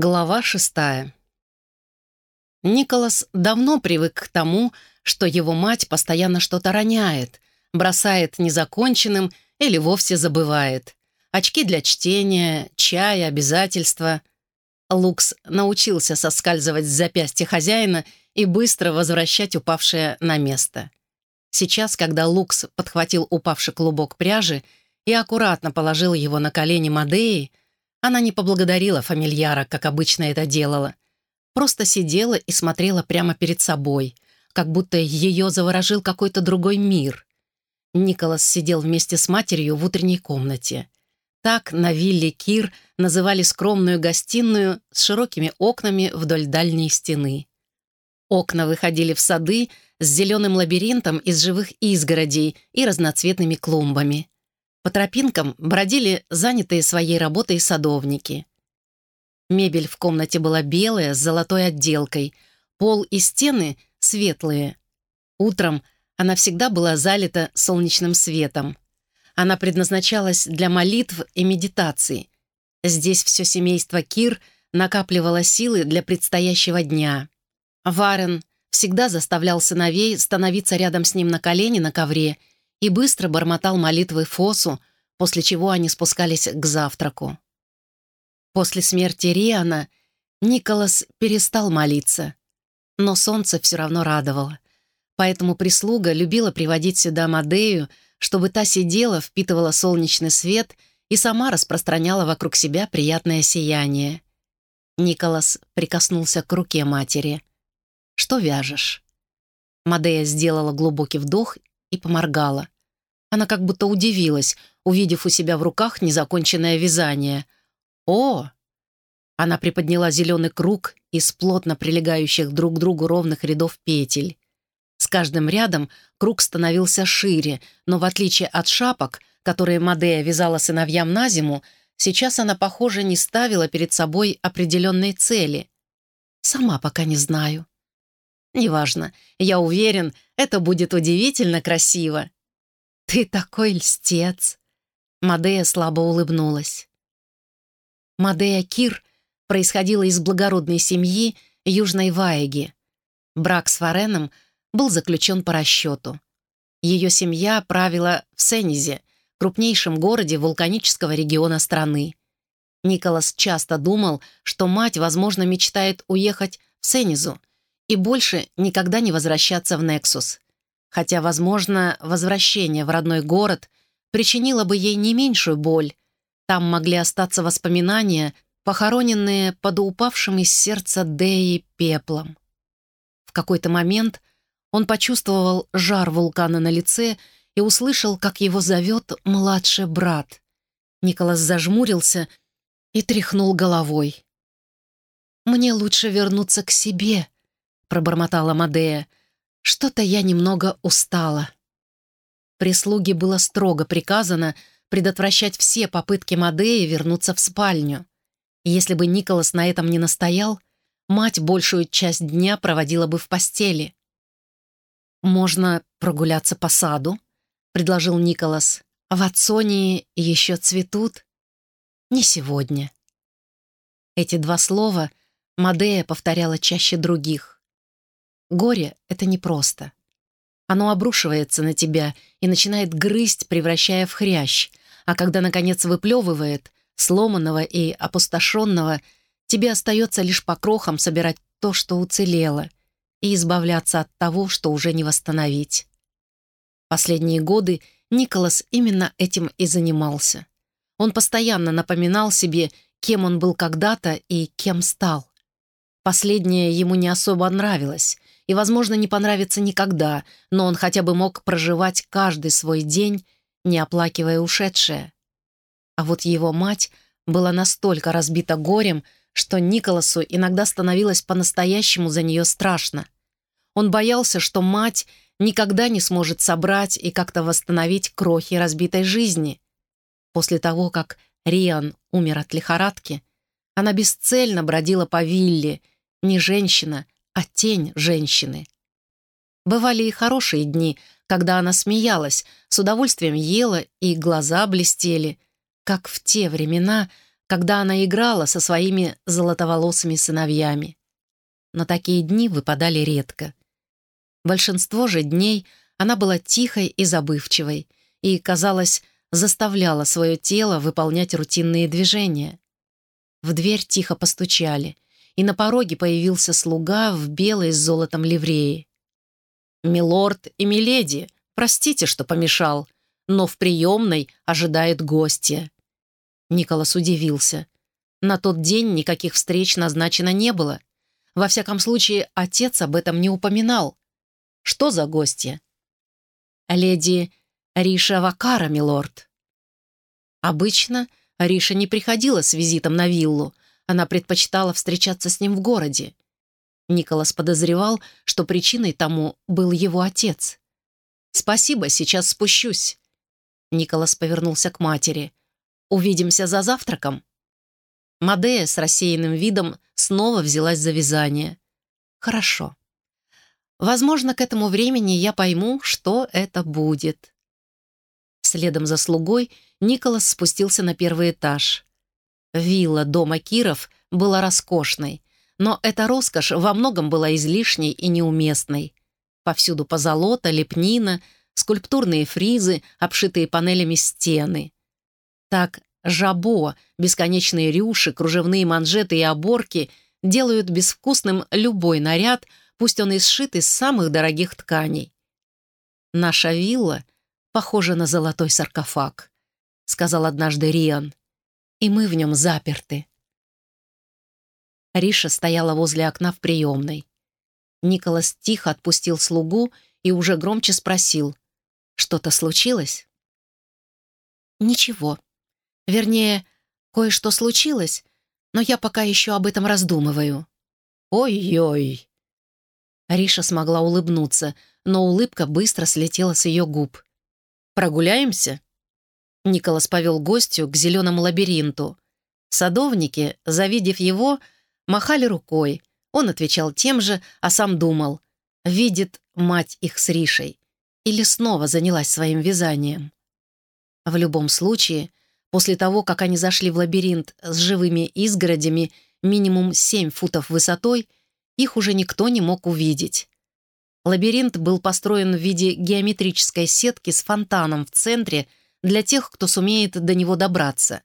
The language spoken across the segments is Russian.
Глава шестая. Николас давно привык к тому, что его мать постоянно что-то роняет, бросает незаконченным или вовсе забывает. Очки для чтения, чай, обязательства. Лукс научился соскальзывать с запястья хозяина и быстро возвращать упавшее на место. Сейчас, когда Лукс подхватил упавший клубок пряжи и аккуратно положил его на колени Мадеи, она не поблагодарила фамильяра, как обычно это делала. Просто сидела и смотрела прямо перед собой, как будто ее заворожил какой-то другой мир. Николас сидел вместе с матерью в утренней комнате. Так на вилле Кир называли скромную гостиную с широкими окнами вдоль дальней стены. Окна выходили в сады с зеленым лабиринтом из живых изгородей и разноцветными клумбами. По тропинкам бродили занятые своей работой садовники. Мебель в комнате была белая, с золотой отделкой, пол и стены светлые. Утром она всегда была залита солнечным светом. Она предназначалась для молитв и медитаций. Здесь все семейство Кир накапливало силы для предстоящего дня. Варен всегда заставлял сыновей становиться рядом с ним на колени на ковре и быстро бормотал молитвы Фосу, после чего они спускались к завтраку. После смерти Риана Николас перестал молиться, но солнце все равно радовало. Поэтому прислуга любила приводить сюда Мадею, чтобы та сидела, впитывала солнечный свет и сама распространяла вокруг себя приятное сияние. Николас прикоснулся к руке матери. «Что вяжешь?» Мадея сделала глубокий вдох и поморгала. Она как будто удивилась, увидев у себя в руках незаконченное вязание. «О!» Она приподняла зеленый круг из плотно прилегающих друг к другу ровных рядов петель. С каждым рядом круг становился шире, но в отличие от шапок, которые Мадея вязала сыновьям на зиму, сейчас она, похоже, не ставила перед собой определенной цели. «Сама пока не знаю». «Неважно. Я уверен, это будет удивительно красиво». «Ты такой льстец!» Мадея слабо улыбнулась. Мадея Кир происходила из благородной семьи Южной Ваеги. Брак с Фареном был заключен по расчету. Ее семья правила в Сенизе, крупнейшем городе вулканического региона страны. Николас часто думал, что мать, возможно, мечтает уехать в Сенизу и больше никогда не возвращаться в Нексус. Хотя, возможно, возвращение в родной город причинило бы ей не меньшую боль. Там могли остаться воспоминания, похороненные под упавшим из сердца Деи пеплом. В какой-то момент он почувствовал жар вулкана на лице и услышал, как его зовет младший брат. Николас зажмурился и тряхнул головой. «Мне лучше вернуться к себе», — пробормотала Мадея. Что-то я немного устала. Прислуге было строго приказано предотвращать все попытки Мадеи вернуться в спальню. Если бы Николас на этом не настоял, мать большую часть дня проводила бы в постели. «Можно прогуляться по саду», — предложил Николас. «В Ацонии еще цветут?» «Не сегодня». Эти два слова Мадея повторяла чаще других. Горе — это непросто. Оно обрушивается на тебя и начинает грызть, превращая в хрящ, а когда, наконец, выплевывает, сломанного и опустошенного, тебе остается лишь по крохам собирать то, что уцелело, и избавляться от того, что уже не восстановить. Последние годы Николас именно этим и занимался. Он постоянно напоминал себе, кем он был когда-то и кем стал. Последнее ему не особо нравилось, и, возможно, не понравится никогда, но он хотя бы мог проживать каждый свой день, не оплакивая ушедшее. А вот его мать была настолько разбита горем, что Николасу иногда становилось по-настоящему за нее страшно. Он боялся, что мать никогда не сможет собрать и как-то восстановить крохи разбитой жизни. После того, как Риан умер от лихорадки, она бесцельно бродила по вилле, не женщина, а тень женщины. Бывали и хорошие дни, когда она смеялась, с удовольствием ела и глаза блестели, как в те времена, когда она играла со своими золотоволосыми сыновьями. Но такие дни выпадали редко. Большинство же дней она была тихой и забывчивой и, казалось, заставляла свое тело выполнять рутинные движения. В дверь тихо постучали, и на пороге появился слуга в белой с золотом ливреи. «Милорд и миледи, простите, что помешал, но в приемной ожидает гостья». Николас удивился. На тот день никаких встреч назначено не было. Во всяком случае, отец об этом не упоминал. Что за гостья? Леди Риша Вакара, милорд. Обычно Риша не приходила с визитом на виллу. Она предпочитала встречаться с ним в городе. Николас подозревал, что причиной тому был его отец. «Спасибо, сейчас спущусь». Николас повернулся к матери. «Увидимся за завтраком?» Мадея с рассеянным видом снова взялась за вязание. «Хорошо. Возможно, к этому времени я пойму, что это будет». Следом за слугой Николас спустился на первый этаж. Вилла дома Киров была роскошной, но эта роскошь во многом была излишней и неуместной. Повсюду позолота, лепнина, скульптурные фризы, обшитые панелями стены. Так жабо, бесконечные рюши, кружевные манжеты и оборки делают безвкусным любой наряд, пусть он и сшит из самых дорогих тканей. Наша вилла похожа на золотой саркофаг, сказал однажды Риан, и мы в нем заперты. Риша стояла возле окна в приемной. Николас тихо отпустил слугу и уже громче спросил, «Что-то случилось?» «Ничего. Вернее, кое-что случилось, но я пока еще об этом раздумываю». «Ой-ой!» Риша смогла улыбнуться, но улыбка быстро слетела с ее губ. «Прогуляемся?» Николас повел гостю к зеленому лабиринту. Садовники, завидев его, Махали рукой. Он отвечал тем же, а сам думал. Видит мать их с Ришей. Или снова занялась своим вязанием. В любом случае, после того, как они зашли в лабиринт с живыми изгородями минимум 7 футов высотой, их уже никто не мог увидеть. Лабиринт был построен в виде геометрической сетки с фонтаном в центре для тех, кто сумеет до него добраться.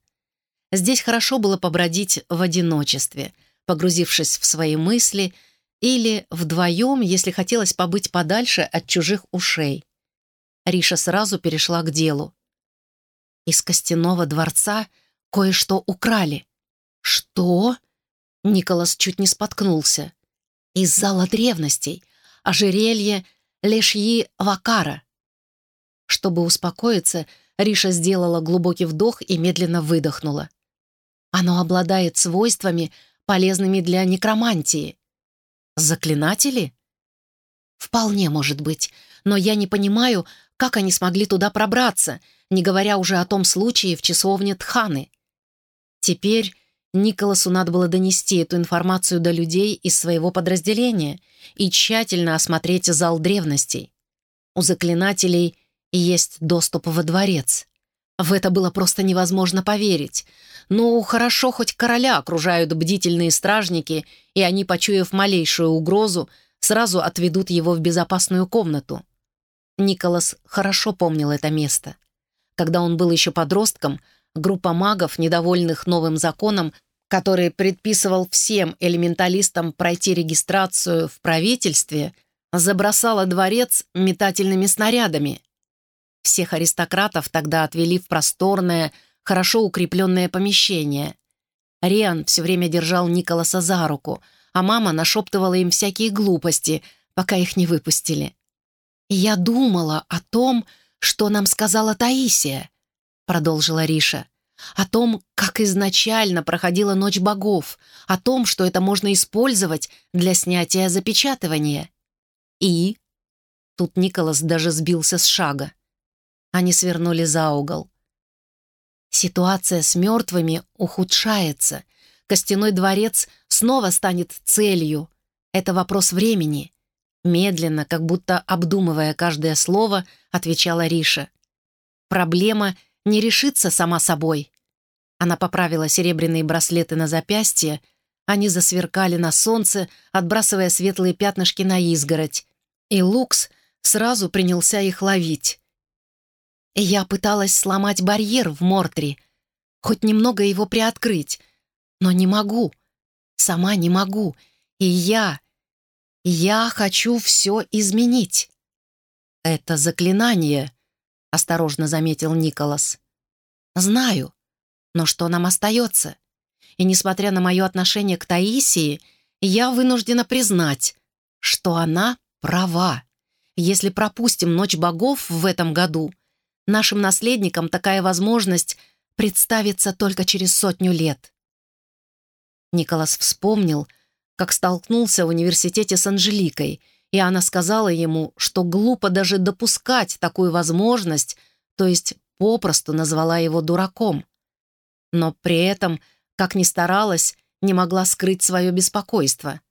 Здесь хорошо было побродить в одиночестве, погрузившись в свои мысли, или вдвоем, если хотелось побыть подальше от чужих ушей. Риша сразу перешла к делу. Из костяного дворца кое-что украли. «Что?» Николас чуть не споткнулся. «Из зала древностей, ожерелье Лешьи Вакара». Чтобы успокоиться, Риша сделала глубокий вдох и медленно выдохнула. Оно обладает свойствами, полезными для некромантии. Заклинатели? Вполне может быть, но я не понимаю, как они смогли туда пробраться, не говоря уже о том случае в часовне Тханы. Теперь Николасу надо было донести эту информацию до людей из своего подразделения и тщательно осмотреть зал древностей. У заклинателей есть доступ во дворец. В это было просто невозможно поверить. Ну, хорошо, хоть короля окружают бдительные стражники, и они, почуяв малейшую угрозу, сразу отведут его в безопасную комнату. Николас хорошо помнил это место. Когда он был еще подростком, группа магов, недовольных новым законом, который предписывал всем элементалистам пройти регистрацию в правительстве, забросала дворец метательными снарядами — всех аристократов тогда отвели в просторное, хорошо укрепленное помещение. Риан все время держал Николаса за руку, а мама нашептывала им всякие глупости, пока их не выпустили. «Я думала о том, что нам сказала Таисия», — продолжила Риша. «О том, как изначально проходила Ночь богов, о том, что это можно использовать для снятия запечатывания». «И?» Тут Николас даже сбился с шага. Они свернули за угол. Ситуация с мертвыми ухудшается. Костяной дворец снова станет целью. Это вопрос времени. Медленно, как будто обдумывая каждое слово, отвечала Риша. Проблема не решится сама собой. Она поправила серебряные браслеты на запястье, они засверкали на солнце, отбрасывая светлые пятнышки на изгородь, и Лукс сразу принялся их ловить. Я пыталась сломать барьер в Мортри, хоть немного его приоткрыть, но не могу, сама не могу, и я, я хочу все изменить. «Это заклинание», — осторожно заметил Николас. «Знаю, но что нам остается? И несмотря на мое отношение к Таисии, я вынуждена признать, что она права. Если пропустим Ночь богов в этом году, нашим наследникам такая возможность представится только через сотню лет. Николас вспомнил, как столкнулся в университете с Анжеликой, и она сказала ему, что глупо даже допускать такую возможность, то есть попросту назвала его дураком. Но при этом, как ни старалась, не могла скрыть свое беспокойство.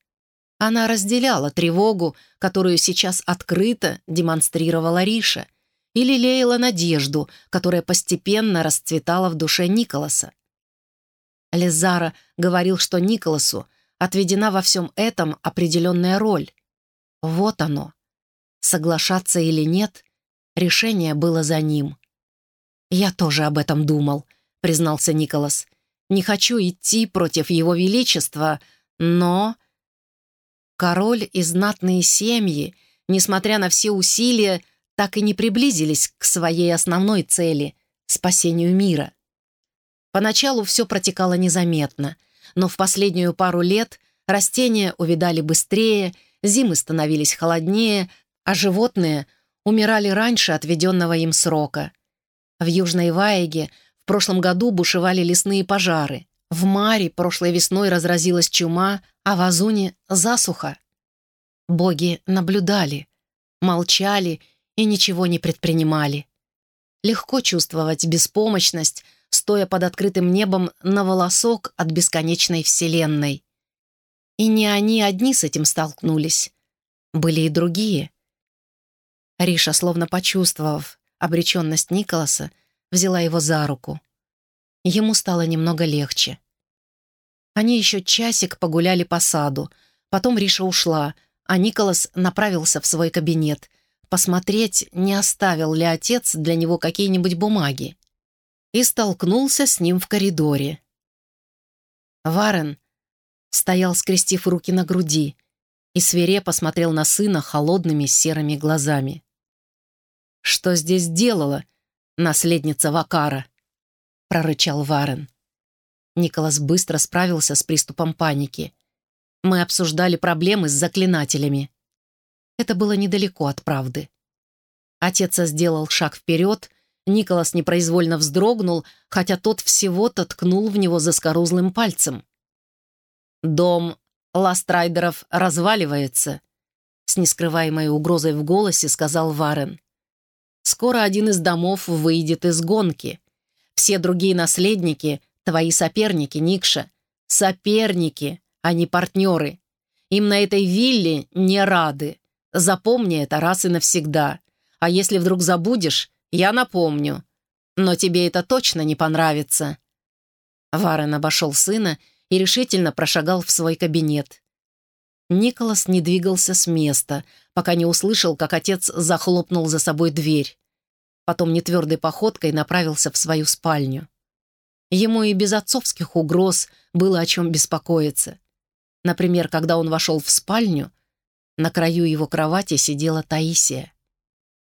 Она разделяла тревогу, которую сейчас открыто демонстрировала Риша, и лелеяла надежду, которая постепенно расцветала в душе Николаса. Лизара говорил, что Николасу отведена во всем этом определенная роль. Вот оно. Соглашаться или нет, решение было за ним. «Я тоже об этом думал», — признался Николас. «Не хочу идти против его величества, но Король и знатные семьи, несмотря на все усилия, так и не приблизились к своей основной цели — спасению мира. Поначалу все протекало незаметно, но в последнюю пару лет растения увидали быстрее, зимы становились холоднее, а животные умирали раньше отведенного им срока. В Южной Ваеге в прошлом году бушевали лесные пожары. В Маре прошлой весной разразилась чума, а в Азуне — засуха. Боги наблюдали, молчали и ничего не предпринимали. Легко чувствовать беспомощность, стоя под открытым небом на волосок от бесконечной вселенной. И не они одни с этим столкнулись. Были и другие. Риша, словно почувствовав обреченность Николаса, взяла его за руку. Ему стало немного легче. Они еще часик погуляли по саду. Потом Риша ушла, а Николас направился в свой кабинет, посмотреть, не оставил ли отец для него какие-нибудь бумаги. И столкнулся с ним в коридоре. Варен стоял, скрестив руки на груди, и свирепо смотрел на сына холодными серыми глазами. «Что здесь делала наследница Вакара?» — прорычал Варен. Николас быстро справился с приступом паники. Мы обсуждали проблемы с заклинателями. Это было недалеко от правды. Отец сделал шаг вперед, Николас непроизвольно вздрогнул, хотя тот всего-то ткнул в него заскорузлым пальцем. «Дом Ластрайдеров разваливается», — с нескрываемой угрозой в голосе сказал Варен. «Скоро один из домов выйдет из гонки. Все другие наследники Твои соперники, Никша, соперники, а не партнеры. Им на этой вилле не рады. Запомни это раз и навсегда. А если вдруг забудешь, я напомню. Но тебе это точно не понравится». Варен обошел сына и решительно прошагал в свой кабинет. Николас не двигался с места, пока не услышал, как отец захлопнул за собой дверь. Потом нетвердой походкой направился в свою спальню. Ему и без отцовских угроз было о чем беспокоиться. Например, когда он вошел в спальню, на краю его кровати сидела Таисия.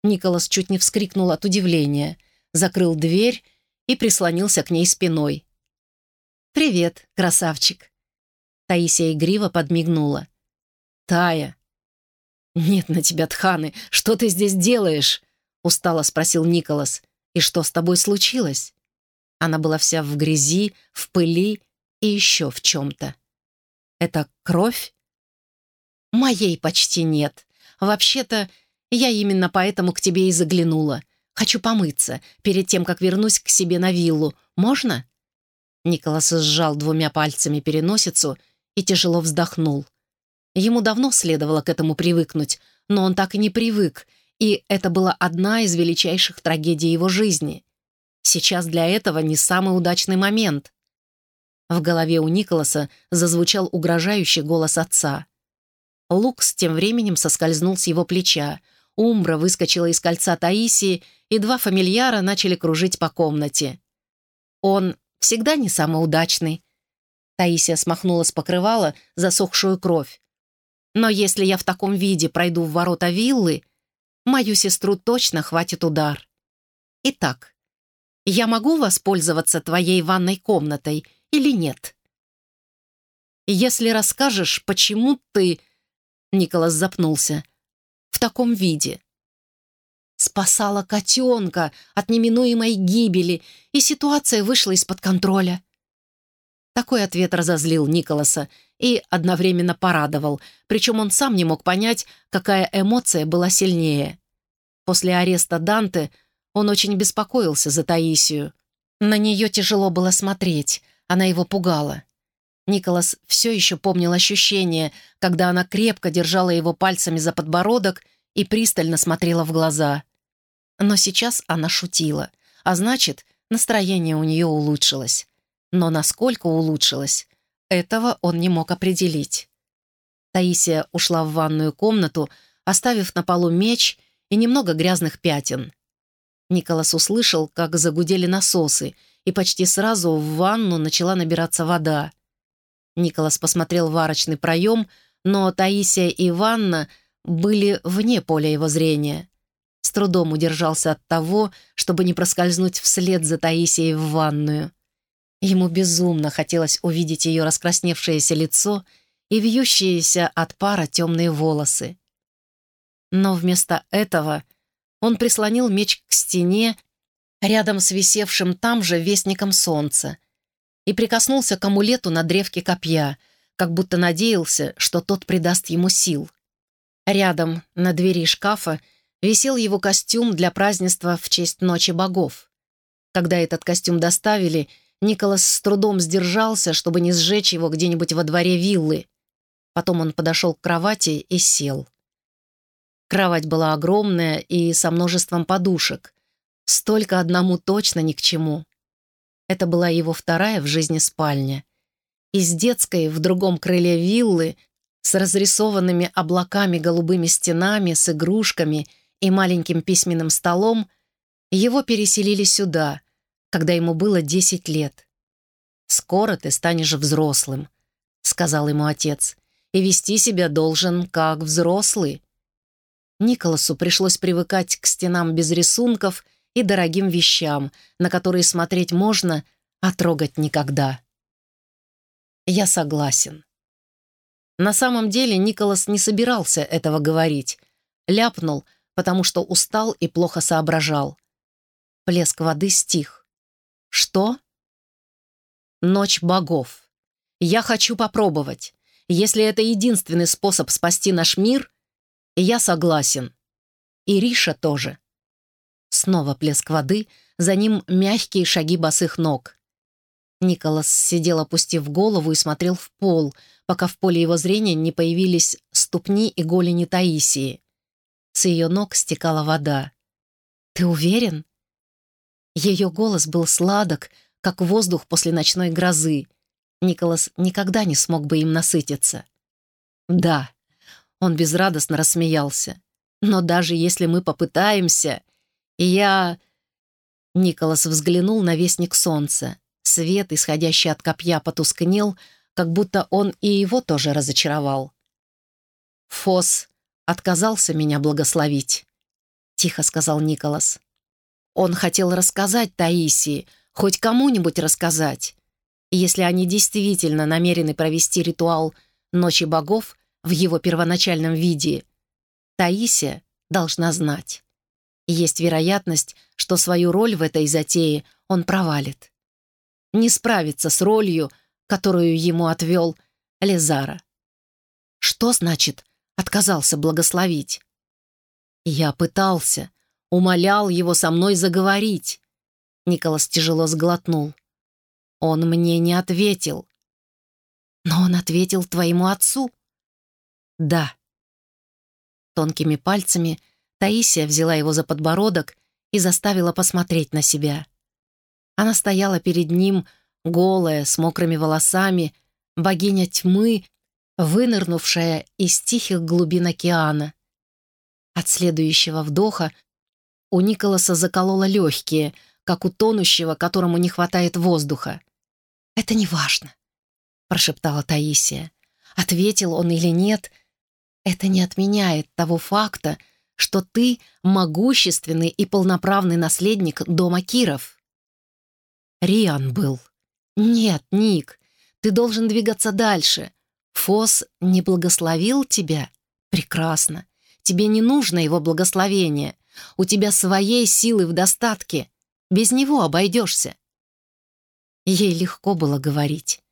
Николас чуть не вскрикнул от удивления, закрыл дверь и прислонился к ней спиной. «Привет, красавчик!» Таисия игриво подмигнула. «Тая!» «Нет на тебя, Тханы! Что ты здесь делаешь?» Устало спросил Николас. «И что с тобой случилось?» Она была вся в грязи, в пыли и еще в чем-то. «Это кровь?» «Моей почти нет. Вообще-то, я именно поэтому к тебе и заглянула. Хочу помыться перед тем, как вернусь к себе на виллу. Можно?» Николас сжал двумя пальцами переносицу и тяжело вздохнул. Ему давно следовало к этому привыкнуть, но он так и не привык, и это была одна из величайших трагедий его жизни. Сейчас для этого не самый удачный момент. В голове у Николаса зазвучал угрожающий голос отца. Лукс тем временем соскользнул с его плеча. Умбра выскочила из кольца Таисии, и два фамильяра начали кружить по комнате. Он всегда не самый удачный. Таисия смахнула с покрывала засохшую кровь. Но если я в таком виде пройду в ворота виллы, мою сестру точно хватит удар. Итак, я могу воспользоваться твоей ванной комнатой или нет? Если расскажешь, почему ты...» Николас запнулся. «В таком виде». Спасала котенка от неминуемой гибели, и ситуация вышла из-под контроля. Такой ответ разозлил Николаса и одновременно порадовал, причем он сам не мог понять, какая эмоция была сильнее. После ареста Данте он очень беспокоился за Таисию. На нее тяжело было смотреть, она его пугала. Николас все еще помнил ощущение, когда она крепко держала его пальцами за подбородок и пристально смотрела в глаза. Но сейчас она шутила, а значит, настроение у нее улучшилось. Но насколько улучшилось, этого он не мог определить. Таисия ушла в ванную комнату, оставив на полу меч и немного грязных пятен. Николас услышал, как загудели насосы, и почти сразу в ванну начала набираться вода. Николас посмотрел в арочный проем, но Таисия и Ванна были вне поля его зрения. С трудом удержался от того, чтобы не проскользнуть вслед за Таисией в ванную. Ему безумно хотелось увидеть ее раскрасневшееся лицо и вьющиеся от пара темные волосы. Но вместо этого он прислонил меч к стене рядом с висевшим там же вестником солнца и прикоснулся к амулету на древке копья, как будто надеялся, что тот придаст ему сил. Рядом, на двери шкафа, висел его костюм для празднества в честь Ночи Богов. Когда этот костюм доставили, Николас с трудом сдержался, чтобы не сжечь его где-нибудь во дворе виллы. Потом он подошел к кровати и сел. Кровать была огромная и со множеством подушек. Столько одному точно ни к чему. Это была его вторая в жизни спальня. Из детской в другом крыле виллы с разрисованными облаками голубыми стенами, с игрушками и маленьким письменным столом его переселили сюда, когда ему было 10 лет. «Скоро ты станешь взрослым», — сказал ему отец, «и вести себя должен как взрослый». Николасу пришлось привыкать к стенам без рисунков и дорогим вещам, на которые смотреть можно, а трогать никогда. Я согласен. На самом деле Николас не собирался этого говорить. Ляпнул, потому что устал и плохо соображал. Плеск воды стих. Что? Ночь богов. Я хочу попробовать. Если это единственный способ спасти наш мир, я согласен. И Риша тоже. Снова плеск воды, за ним мягкие шаги босых ног. Николас сидел, опустив голову, и смотрел в пол, пока в поле его зрения не появились ступни и голени Таисии. С ее ног стекала вода. «Ты уверен?» Ее голос был сладок, как воздух после ночной грозы. Николас никогда не смог бы им насытиться. «Да», он безрадостно рассмеялся. «Но даже если мы попытаемся, я...» Николас взглянул на вестник солнца. Свет, исходящий от копья, потускнел, как будто он и его тоже разочаровал. «Фос отказался меня благословить», — тихо сказал Николас. Он хотел рассказать Таисии, хоть кому-нибудь рассказать. если они действительно намерены провести ритуал Ночи богов, в его первоначальном виде, Таисия должна знать. Есть вероятность, что свою роль в этой затее он провалит. Не справится с ролью, которую ему отвел Лезара. Что значит «отказался благословить»? Я пытался, умолял его со мной заговорить. Николас тяжело сглотнул. Он мне не ответил. Но он ответил твоему отцу. «Да». Тонкими пальцами Таисия взяла его за подбородок и заставила посмотреть на себя. Она стояла перед ним, голая, с мокрыми волосами, богиня тьмы, вынырнувшая из тихих глубин океана. От следующего вдоха у Николаса закололо легкие, как у тонущего, которому не хватает воздуха. «Это не важно», — прошептала Таисия. Ответил он или нет, это не отменяет того факта, что ты могущественный и полноправный наследник дома Киров. Риан был. Нет, Ник, ты должен двигаться дальше. Фос не благословил тебя? Прекрасно. Тебе не нужно его благословение. У тебя своей силы в достатке. Без него обойдешься. Ей легко было говорить.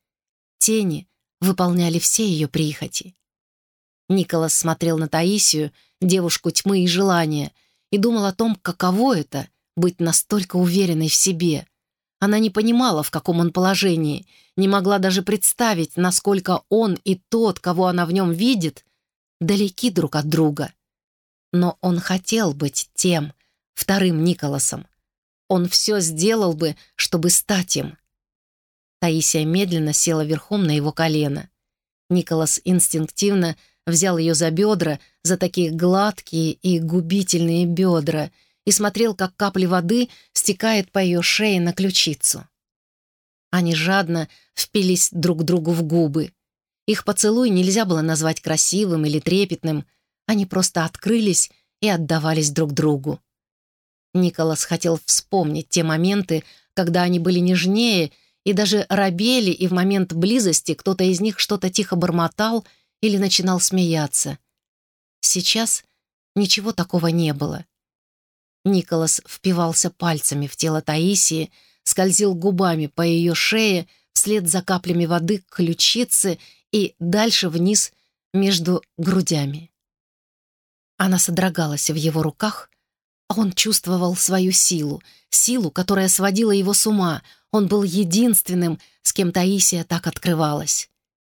Тени выполняли все ее прихоти. Николас смотрел на Таисию, девушку тьмы и желания, и думал о том, каково это — быть настолько уверенной в себе. Она не понимала, в каком он положении, не могла даже представить, насколько он и тот, кого она в нем видит, далеки друг от друга. Но он хотел быть тем, вторым Николасом. Он все сделал бы, чтобы стать им. Таисия медленно села верхом на его колено. Николас инстинктивно взял ее за бедра, за такие гладкие и губительные бедра, и смотрел, как капли воды стекает по ее шее на ключицу. Они жадно впились друг другу в губы. Их поцелуй нельзя было назвать красивым или трепетным, они просто открылись и отдавались друг другу. Николас хотел вспомнить те моменты, когда они были нежнее и даже робели, и в момент близости кто-то из них что-то тихо бормотал — или начинал смеяться. Сейчас ничего такого не было. Николас впивался пальцами в тело Таисии, скользил губами по ее шее вслед за каплями воды к ключице и дальше вниз между грудями. Она содрогалась в его руках, а он чувствовал свою силу, силу, которая сводила его с ума. Он был единственным, с кем Таисия так открывалась.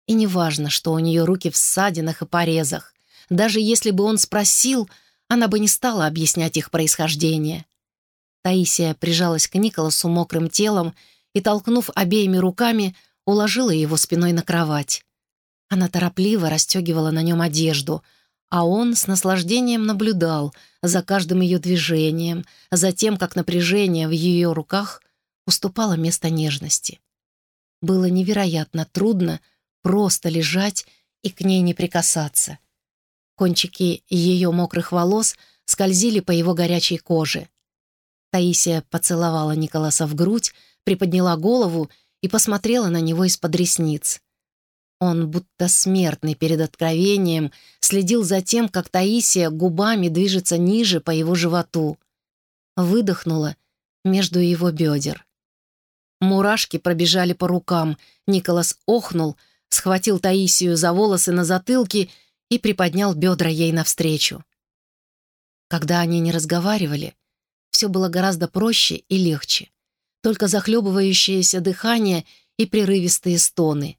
И неважно, что у нее руки в ссадинах и порезах. Даже если бы он спросил, она бы не стала объяснять их происхождение. Таисия прижалась к Николасу мокрым телом и, толкнув обеими руками, уложила его спиной на кровать. Она торопливо расстегивала на нем одежду, а он с наслаждением наблюдал за каждым ее движением, за тем, как напряжение в ее руках уступало место нежности. Было невероятно трудно, просто лежать и к ней не прикасаться. Кончики ее мокрых волос скользили по его горячей коже. Таисия поцеловала Николаса в грудь, приподняла голову и посмотрела на него из-под ресниц. Он, будто смертный перед откровением, следил за тем, как Таисия губами движется ниже по его животу. Выдохнула между его бедер. Мурашки пробежали по рукам. Николас охнул, схватил Таисию за волосы на затылке и приподнял бедра ей навстречу. Когда они не разговаривали, все было гораздо проще и легче. Только захлебывающееся дыхание и прерывистые стоны.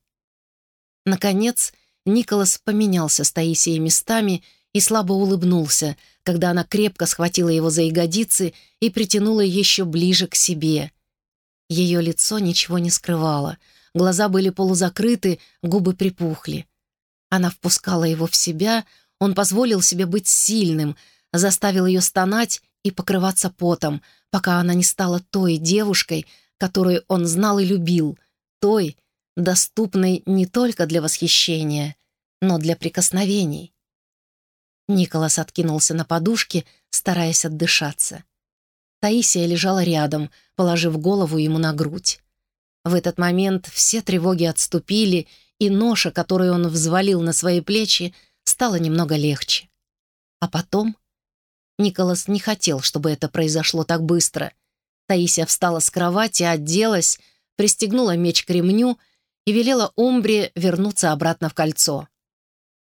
Наконец, Николас поменялся с Таисией местами и слабо улыбнулся, когда она крепко схватила его за ягодицы и притянула еще ближе к себе. Ее лицо ничего не скрывало — Глаза были полузакрыты, губы припухли. Она впускала его в себя, он позволил себе быть сильным, заставил ее стонать и покрываться потом, пока она не стала той девушкой, которую он знал и любил, той, доступной не только для восхищения, но для прикосновений. Николас откинулся на подушке, стараясь отдышаться. Таисия лежала рядом, положив голову ему на грудь. В этот момент все тревоги отступили, и ноша, которую он взвалил на свои плечи, стала немного легче. А потом... Николас не хотел, чтобы это произошло так быстро. Таисия встала с кровати, оделась, пристегнула меч к ремню и велела Умбре вернуться обратно в кольцо.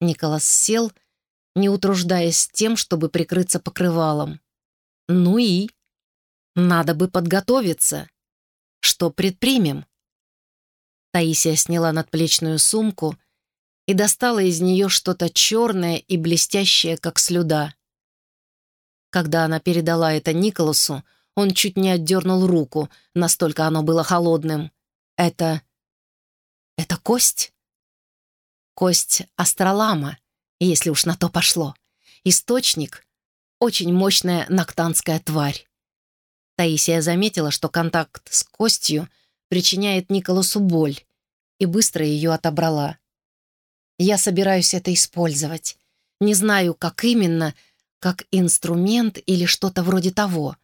Николас сел, не утруждаясь тем, чтобы прикрыться покрывалом. «Ну и? Надо бы подготовиться». Что предпримем?» Таисия сняла надплечную сумку и достала из нее что-то черное и блестящее, как слюда. Когда она передала это Николасу, Он чуть не отдернул руку, настолько оно было холодным. «Это... это кость?» «Кость астролама, если уж на то пошло. Источник — очень мощная ноктанская тварь». Таисия заметила, что контакт с костью причиняет Николасу боль, и быстро ее отобрала. «Я собираюсь это использовать. Не знаю, как именно, как инструмент или что-то вроде того.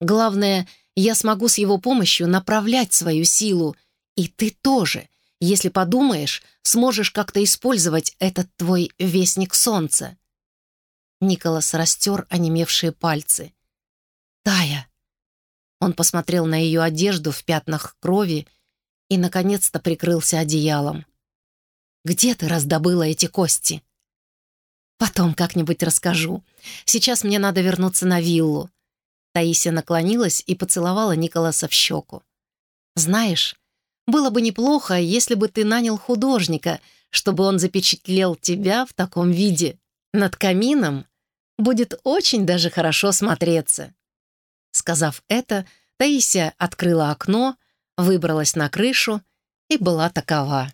Главное, я смогу с его помощью направлять свою силу, и ты тоже, если подумаешь, сможешь как-то использовать этот твой вестник солнца. Николас растер онемевшие пальцы. «Тая!» Он посмотрел на ее одежду в пятнах крови и, наконец-то, прикрылся одеялом. «Где ты раздобыла эти кости?» «Потом как-нибудь расскажу. Сейчас мне надо вернуться на виллу. Таисия наклонилась и поцеловала Николаса в щеку. «Знаешь, было бы неплохо, если бы ты нанял художника, чтобы он запечатлел тебя в таком виде. Над камином будет очень даже хорошо смотреться». Сказав это, Таисия открыла окно, выбралась на крышу и была такова.